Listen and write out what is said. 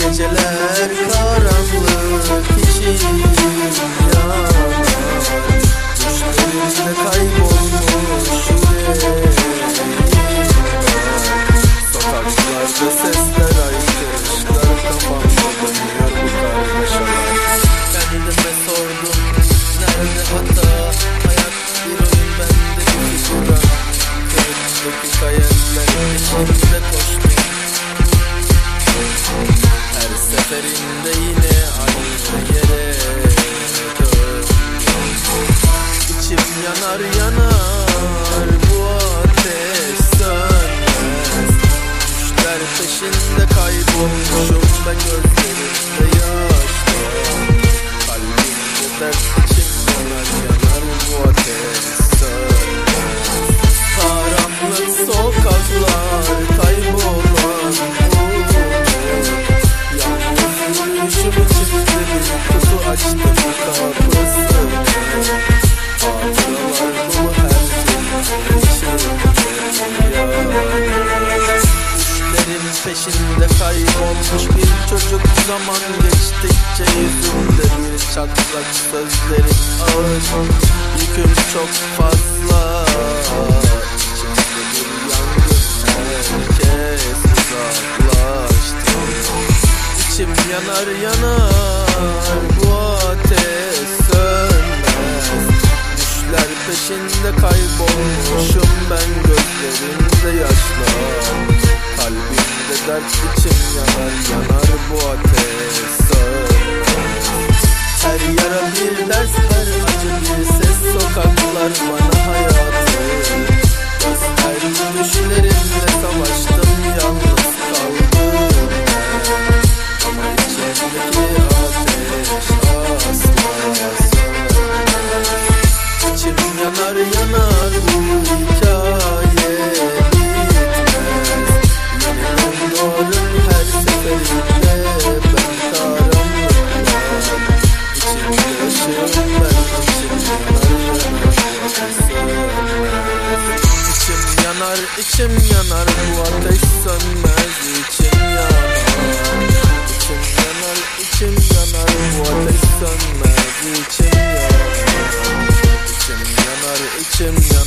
Geceler karanlık içinde Fıstık peşinde kaybolmuş bir çocuk Zaman geçtikçe yüzünde bir çatlak Sözlerin ağır. Yüküm çok fazla. Bir yangın Herkes uzaklaştı. İçim yanar yanar. Sarhoşum ben gözlerimde yaşlar. Kalbimde dert için yanar yanar bu ateş. Sağır. Her yara bir ders her acı bir ses. Sokaklar var. yanar bu hikaye. Bitmez Yanıyorum her seferinde ben karanlıklar İçimde ışığım ben içimde İçim yanar, içim yanar bu ateş sönmez içim yanar. to me